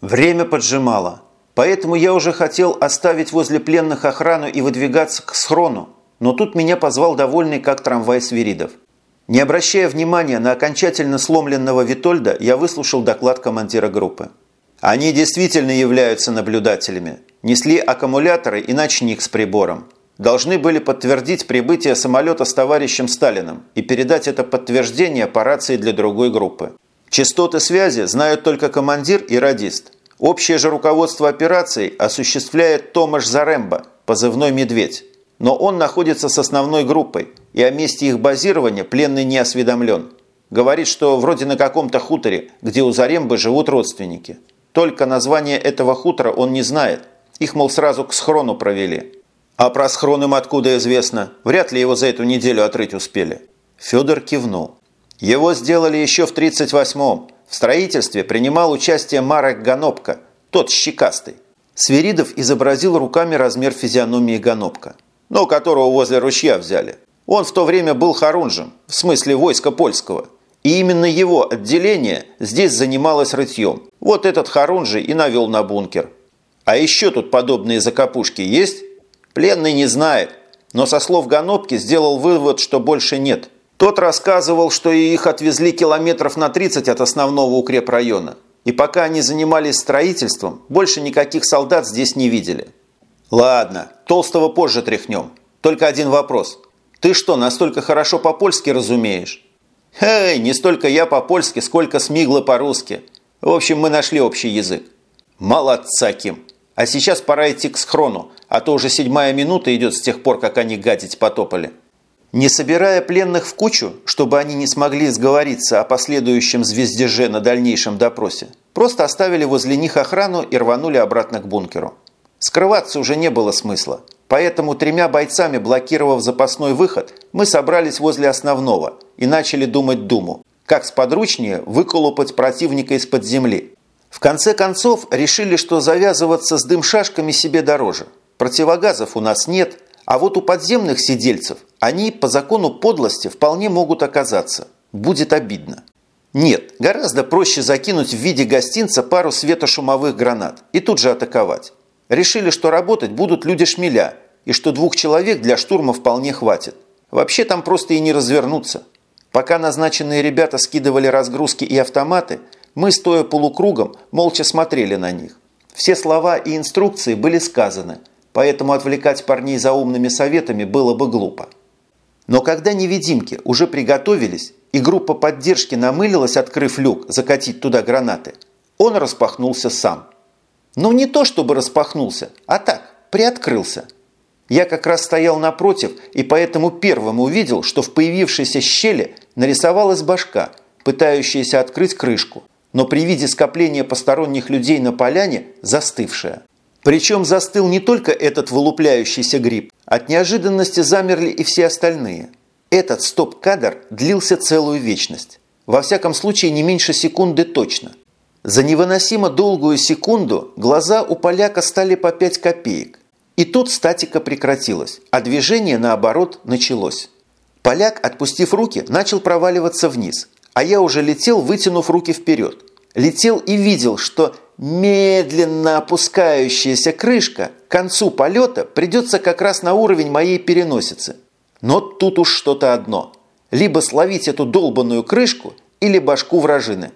Время поджимало, поэтому я уже хотел оставить возле пленных охрану и выдвигаться к схрону, но тут меня позвал довольный как трамвай свиридов. Не обращая внимания на окончательно сломленного Витольда, я выслушал доклад командира группы. Они действительно являются наблюдателями. Несли аккумуляторы и ночник с прибором. Должны были подтвердить прибытие самолета с товарищем Сталиным и передать это подтверждение по рации для другой группы. Частоты связи знают только командир и радист. Общее же руководство операцией осуществляет Томаш Заремба, позывной «Медведь». Но он находится с основной группой, и о месте их базирования пленный не осведомлен. Говорит, что вроде на каком-то хуторе, где у Зарембы живут родственники. Только название этого хутора он не знает. Их, мол, сразу к схрону провели. А про схрон им откуда известно? Вряд ли его за эту неделю отрыть успели. Федор кивнул. Его сделали еще в 38-м. В строительстве принимал участие Марек Ганопка, тот щекастый. Свиридов изобразил руками размер физиономии Ганопка, но которого возле ручья взяли. Он в то время был хорунжем, в смысле войска польского. И именно его отделение здесь занималось рытьем. Вот этот хорунжий и навел на бункер. А еще тут подобные закопушки есть? Пленный не знает, но со слов Ганопки сделал вывод, что больше нет. Тот рассказывал, что их отвезли километров на 30 от основного укрепрайона. И пока они занимались строительством, больше никаких солдат здесь не видели. Ладно, Толстого позже тряхнем. Только один вопрос. Ты что, настолько хорошо по-польски разумеешь? Эй, не столько я по-польски, сколько смигло по-русски. В общем, мы нашли общий язык. Молодца, Ким. А сейчас пора идти к схрону, а то уже седьмая минута идет с тех пор, как они гадить потопали. Не собирая пленных в кучу, чтобы они не смогли сговориться о последующем звездеже на дальнейшем допросе, просто оставили возле них охрану и рванули обратно к бункеру. Скрываться уже не было смысла, поэтому тремя бойцами, блокировав запасной выход, мы собрались возле основного и начали думать думу, как сподручнее выколупать противника из-под земли. В конце концов решили, что завязываться с дым-шашками себе дороже. Противогазов у нас нет – а вот у подземных сидельцев они по закону подлости вполне могут оказаться. Будет обидно. Нет, гораздо проще закинуть в виде гостинца пару светошумовых гранат и тут же атаковать. Решили, что работать будут люди шмеля, и что двух человек для штурма вполне хватит. Вообще там просто и не развернуться. Пока назначенные ребята скидывали разгрузки и автоматы, мы, стоя полукругом, молча смотрели на них. Все слова и инструкции были сказаны – поэтому отвлекать парней за умными советами было бы глупо. Но когда невидимки уже приготовились, и группа поддержки намылилась, открыв люк, закатить туда гранаты, он распахнулся сам. Ну не то чтобы распахнулся, а так, приоткрылся. Я как раз стоял напротив и поэтому первым увидел, что в появившейся щели нарисовалась башка, пытающаяся открыть крышку, но при виде скопления посторонних людей на поляне застывшая. Причем застыл не только этот вылупляющийся гриб, от неожиданности замерли и все остальные. Этот стоп-кадр длился целую вечность. Во всяком случае, не меньше секунды точно. За невыносимо долгую секунду глаза у поляка стали по 5 копеек. И тут статика прекратилась, а движение, наоборот, началось. Поляк, отпустив руки, начал проваливаться вниз, а я уже летел, вытянув руки вперед. Летел и видел, что Медленно опускающаяся крышка к концу полета придется как раз на уровень моей переносицы. Но тут уж что-то одно. Либо словить эту долбанную крышку, или башку вражины.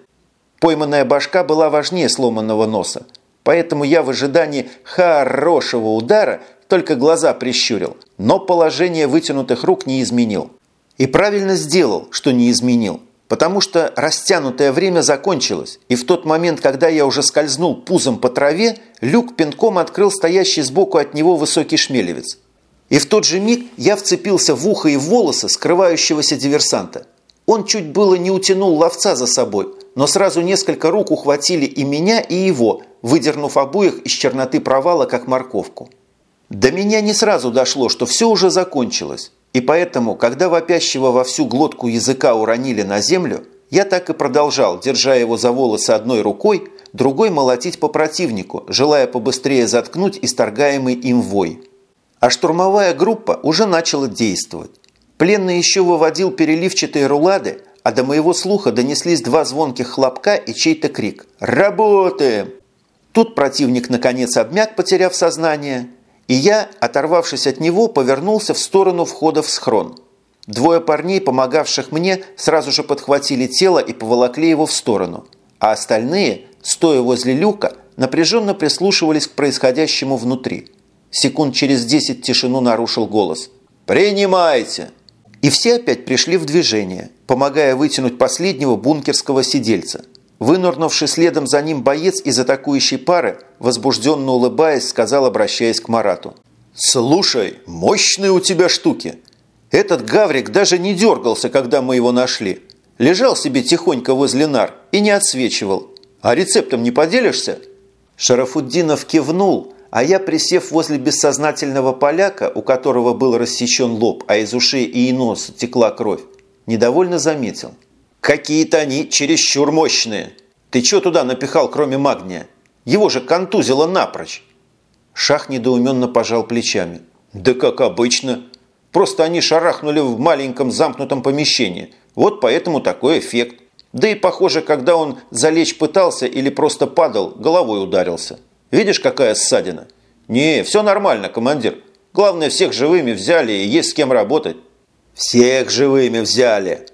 Пойманная башка была важнее сломанного носа. Поэтому я в ожидании хорошего удара только глаза прищурил, но положение вытянутых рук не изменил. И правильно сделал, что не изменил потому что растянутое время закончилось, и в тот момент, когда я уже скользнул пузом по траве, люк пинком открыл стоящий сбоку от него высокий шмелевец. И в тот же миг я вцепился в ухо и в волосы скрывающегося диверсанта. Он чуть было не утянул ловца за собой, но сразу несколько рук ухватили и меня, и его, выдернув обоих из черноты провала, как морковку. До меня не сразу дошло, что все уже закончилось. И поэтому, когда вопящего во всю глотку языка уронили на землю, я так и продолжал, держа его за волосы одной рукой, другой молотить по противнику, желая побыстрее заткнуть исторгаемый им вой. А штурмовая группа уже начала действовать. Пленный еще выводил переливчатые рулады, а до моего слуха донеслись два звонких хлопка и чей-то крик «Работаем!». Тут противник наконец обмяк, потеряв сознание, и я, оторвавшись от него, повернулся в сторону входа в схрон. Двое парней, помогавших мне, сразу же подхватили тело и поволокли его в сторону, а остальные, стоя возле люка, напряженно прислушивались к происходящему внутри. Секунд через десять тишину нарушил голос. «Принимайте!» И все опять пришли в движение, помогая вытянуть последнего бункерского сидельца. Вынурнувший следом за ним боец из атакующей пары, возбужденно улыбаясь, сказал, обращаясь к Марату. «Слушай, мощные у тебя штуки! Этот гаврик даже не дергался, когда мы его нашли. Лежал себе тихонько возле нар и не отсвечивал. А рецептом не поделишься?» Шарафуддинов кивнул, а я, присев возле бессознательного поляка, у которого был рассечен лоб, а из ушей и носа текла кровь, недовольно заметил. «Какие-то они чересчур мощные! Ты что туда напихал, кроме магния? Его же контузило напрочь!» Шах недоуменно пожал плечами. «Да как обычно. Просто они шарахнули в маленьком замкнутом помещении. Вот поэтому такой эффект. Да и похоже, когда он залечь пытался или просто падал, головой ударился. Видишь, какая ссадина? Не, все нормально, командир. Главное, всех живыми взяли и есть с кем работать. Всех живыми взяли.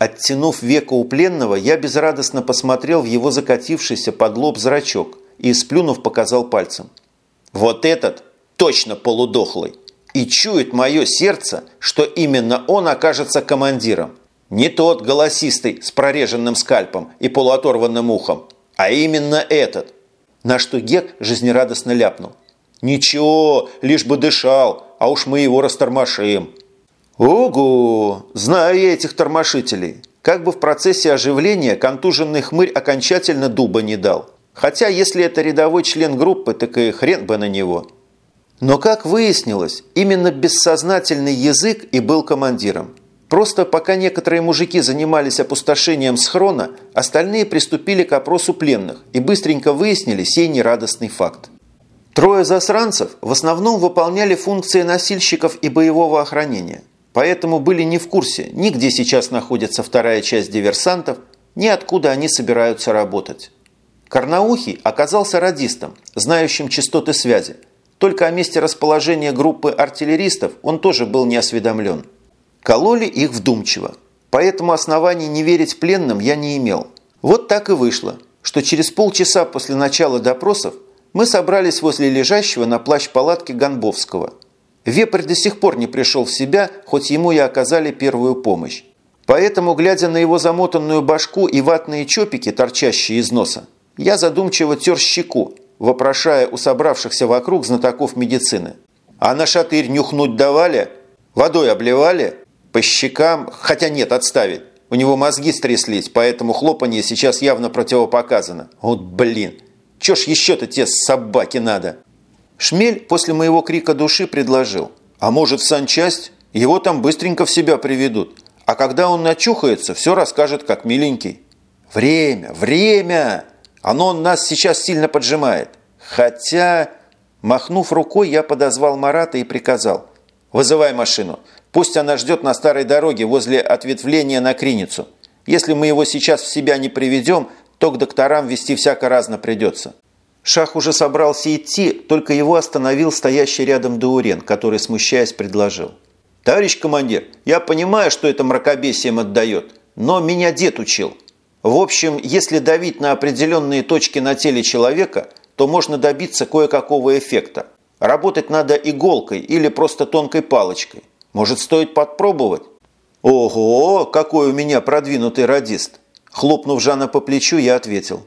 Оттянув веко у пленного, я безрадостно посмотрел в его закатившийся под лоб зрачок и, сплюнув, показал пальцем. Вот этот точно полудохлый. И чует мое сердце, что именно он окажется командиром. Не тот голосистый с прореженным скальпом и полуоторванным ухом, а именно этот – на что Гек жизнерадостно ляпнул. «Ничего, лишь бы дышал, а уж мы его растормошим». «Ого! Знаю я этих тормошителей. Как бы в процессе оживления контуженный хмырь окончательно дуба не дал. Хотя, если это рядовой член группы, так и хрен бы на него». Но, как выяснилось, именно бессознательный язык и был командиром. Просто пока некоторые мужики занимались опустошением схрона, остальные приступили к опросу пленных и быстренько выяснили сей нерадостный факт. Трое засранцев в основном выполняли функции носильщиков и боевого охранения, поэтому были не в курсе ни где сейчас находится вторая часть диверсантов, ни откуда они собираются работать. Карнаухий оказался радистом, знающим частоты связи, только о месте расположения группы артиллеристов он тоже был не осведомлен. Кололи их вдумчиво, поэтому оснований не верить пленным я не имел. Вот так и вышло, что через полчаса после начала допросов мы собрались возле лежащего на плащ-палатке Гонбовского. Вепрь до сих пор не пришел в себя, хоть ему и оказали первую помощь. Поэтому, глядя на его замотанную башку и ватные чопики, торчащие из носа, я задумчиво тер щеку, вопрошая у собравшихся вокруг знатоков медицины. «А на шатырь нюхнуть давали? Водой обливали?» По щекам, хотя нет, отставить. У него мозги стряслись, поэтому хлопанье сейчас явно противопоказано. Вот блин, чё ж еще-то те собаки надо? Шмель после моего крика души предложил. А может в санчасть? Его там быстренько в себя приведут. А когда он начухается, все расскажет как миленький. Время, время! Оно нас сейчас сильно поджимает. Хотя... Махнув рукой, я подозвал Марата и приказал. «Вызывай машину. Пусть она ждет на старой дороге возле ответвления на Криницу. Если мы его сейчас в себя не приведем, то к докторам вести всяко разно придется». Шах уже собрался идти, только его остановил стоящий рядом Даурен, который, смущаясь, предложил. «Товарищ командир, я понимаю, что это мракобесием отдает, но меня дед учил. В общем, если давить на определенные точки на теле человека, то можно добиться кое-какого эффекта. Работать надо иголкой или просто тонкой палочкой. Может, стоит подпробовать? Ого, какой у меня продвинутый радист! Хлопнув Жана по плечу, я ответил.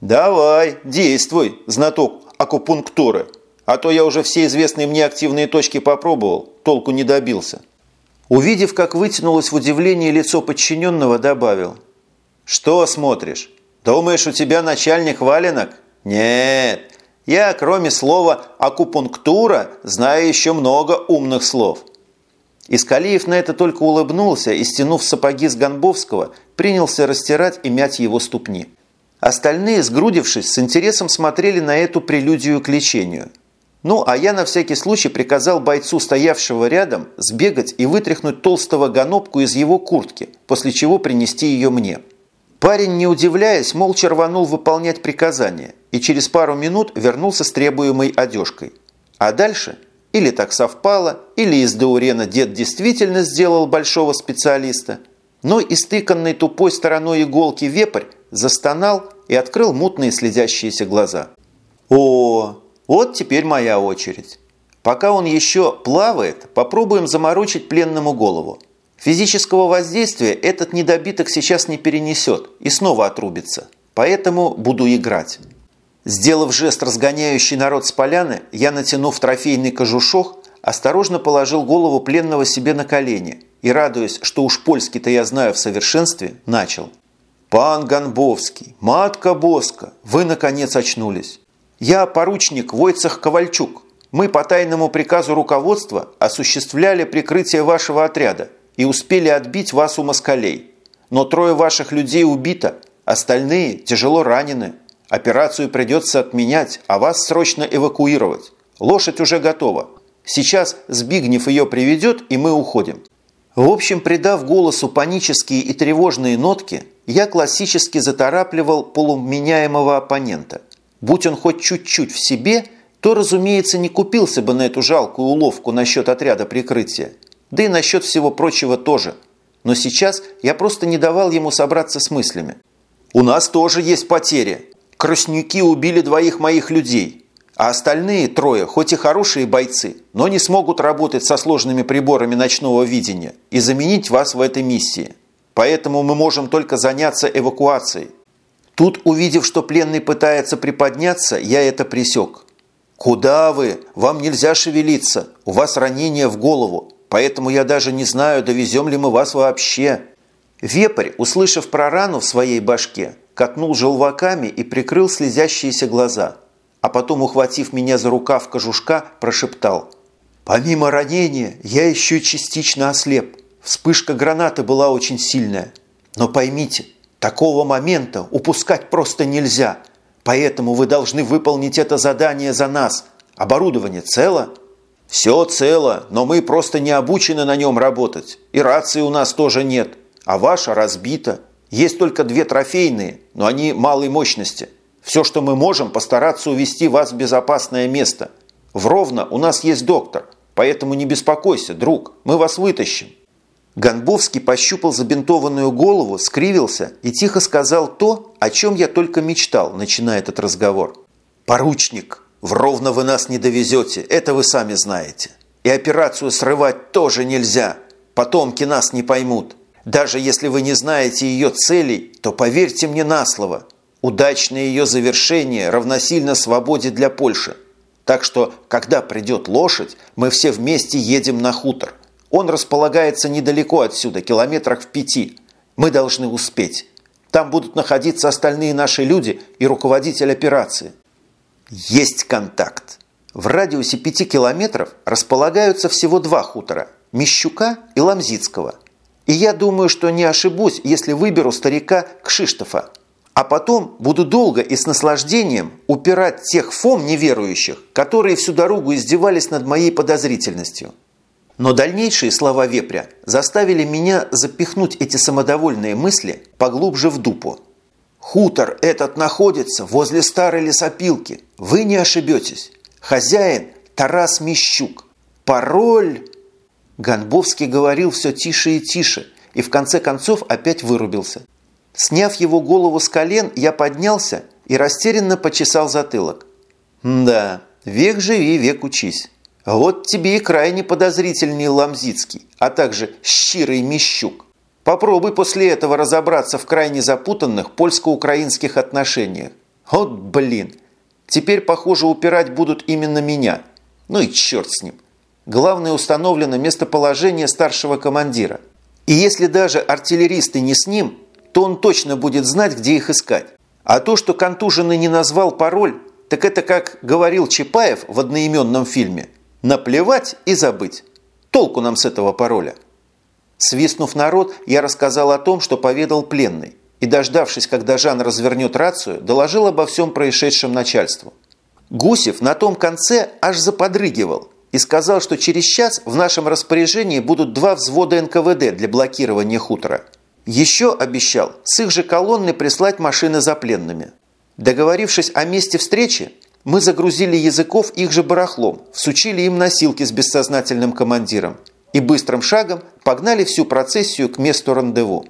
Давай, действуй, знаток акупунктуры. А то я уже все известные мне активные точки попробовал, толку не добился. Увидев, как вытянулось в удивлении лицо подчиненного, добавил. «Что смотришь? Думаешь, у тебя начальник валенок? Нет, я, кроме слова «акупунктура», знаю еще много умных слов. Искалиев на это только улыбнулся и, стянув сапоги с Гонбовского, принялся растирать и мять его ступни. Остальные, сгрудившись, с интересом смотрели на эту прелюдию к лечению. Ну, а я на всякий случай приказал бойцу, стоявшего рядом, сбегать и вытряхнуть толстого гонопку из его куртки, после чего принести ее мне. Парень, не удивляясь, молча рванул выполнять приказание и через пару минут вернулся с требуемой одежкой. А дальше или так совпало, или из Даурена дед действительно сделал большого специалиста, но истыканный тупой стороной иголки вепрь застонал и открыл мутные следящиеся глаза. «О, вот теперь моя очередь. Пока он еще плавает, попробуем заморочить пленному голову. Физического воздействия этот недобиток сейчас не перенесет и снова отрубится. Поэтому буду играть». Сделав жест, разгоняющий народ с поляны, я, натянув трофейный кожушок, осторожно положил голову пленного себе на колени и, радуясь, что уж польский-то я знаю в совершенстве, начал. «Пан Ганбовский, матка Боска, вы, наконец, очнулись. Я поручник Войцах Ковальчук. Мы по тайному приказу руководства осуществляли прикрытие вашего отряда и успели отбить вас у москалей. Но трое ваших людей убито, остальные тяжело ранены. Операцию придется отменять, а вас срочно эвакуировать. Лошадь уже готова. Сейчас Збигнев ее приведет, и мы уходим». В общем, придав голосу панические и тревожные нотки, я классически заторапливал полуменяемого оппонента. Будь он хоть чуть-чуть в себе, то, разумеется, не купился бы на эту жалкую уловку насчет отряда прикрытия. Да и насчет всего прочего тоже. Но сейчас я просто не давал ему собраться с мыслями. «У нас тоже есть потери. Краснюки убили двоих моих людей. А остальные трое, хоть и хорошие бойцы, но не смогут работать со сложными приборами ночного видения и заменить вас в этой миссии. Поэтому мы можем только заняться эвакуацией. Тут, увидев, что пленный пытается приподняться, я это пресек. «Куда вы? Вам нельзя шевелиться. У вас ранение в голову. Поэтому я даже не знаю, довезем ли мы вас вообще». Вепрь, услышав про рану в своей башке, катнул желваками и прикрыл слезящиеся глаза – а потом, ухватив меня за рукав кожушка, прошептал. «Помимо ранения, я еще частично ослеп. Вспышка гранаты была очень сильная. Но поймите, такого момента упускать просто нельзя. Поэтому вы должны выполнить это задание за нас. Оборудование цело?» «Все цело, но мы просто не обучены на нем работать. И рации у нас тоже нет. А ваша разбита. Есть только две трофейные, но они малой мощности». Все, что мы можем, постараться увести вас в безопасное место. В Ровно у нас есть доктор, поэтому не беспокойся, друг, мы вас вытащим». Гонбовский пощупал забинтованную голову, скривился и тихо сказал то, о чем я только мечтал, начиная этот разговор. «Поручник, в Ровно вы нас не довезете, это вы сами знаете. И операцию срывать тоже нельзя, потомки нас не поймут. Даже если вы не знаете ее целей, то поверьте мне на слово – Удачное ее завершение равносильно свободе для Польши. Так что, когда придет лошадь, мы все вместе едем на хутор. Он располагается недалеко отсюда, километрах в пяти. Мы должны успеть. Там будут находиться остальные наши люди и руководитель операции. Есть контакт. В радиусе пяти километров располагаются всего два хутора – Мещука и Ламзицкого. И я думаю, что не ошибусь, если выберу старика Кшиштофа. А потом буду долго и с наслаждением упирать тех фом неверующих, которые всю дорогу издевались над моей подозрительностью. Но дальнейшие слова вепря заставили меня запихнуть эти самодовольные мысли поглубже в дупу. «Хутор этот находится возле старой лесопилки. Вы не ошибетесь. Хозяин Тарас Мещук. Пароль...» Гонбовский говорил все тише и тише и в конце концов опять вырубился. Сняв его голову с колен, я поднялся и растерянно почесал затылок. «Да, век живи, век учись. Вот тебе и крайне подозрительный Ламзицкий, а также щирый Мещук. Попробуй после этого разобраться в крайне запутанных польско-украинских отношениях. Вот блин! Теперь, похоже, упирать будут именно меня. Ну и черт с ним. Главное установлено местоположение старшего командира. И если даже артиллеристы не с ним, то он точно будет знать, где их искать. А то, что контуженный не назвал пароль, так это, как говорил Чапаев в одноименном фильме, наплевать и забыть. Толку нам с этого пароля. Свистнув народ, я рассказал о том, что поведал пленный, и, дождавшись, когда Жан развернет рацию, доложил обо всем происшедшем начальству. Гусев на том конце аж заподрыгивал и сказал, что через час в нашем распоряжении будут два взвода НКВД для блокирования хутора – Еще обещал с их же колонны прислать машины за пленными. Договорившись о месте встречи, мы загрузили языков их же барахлом, всучили им носилки с бессознательным командиром и быстрым шагом погнали всю процессию к месту рандеву.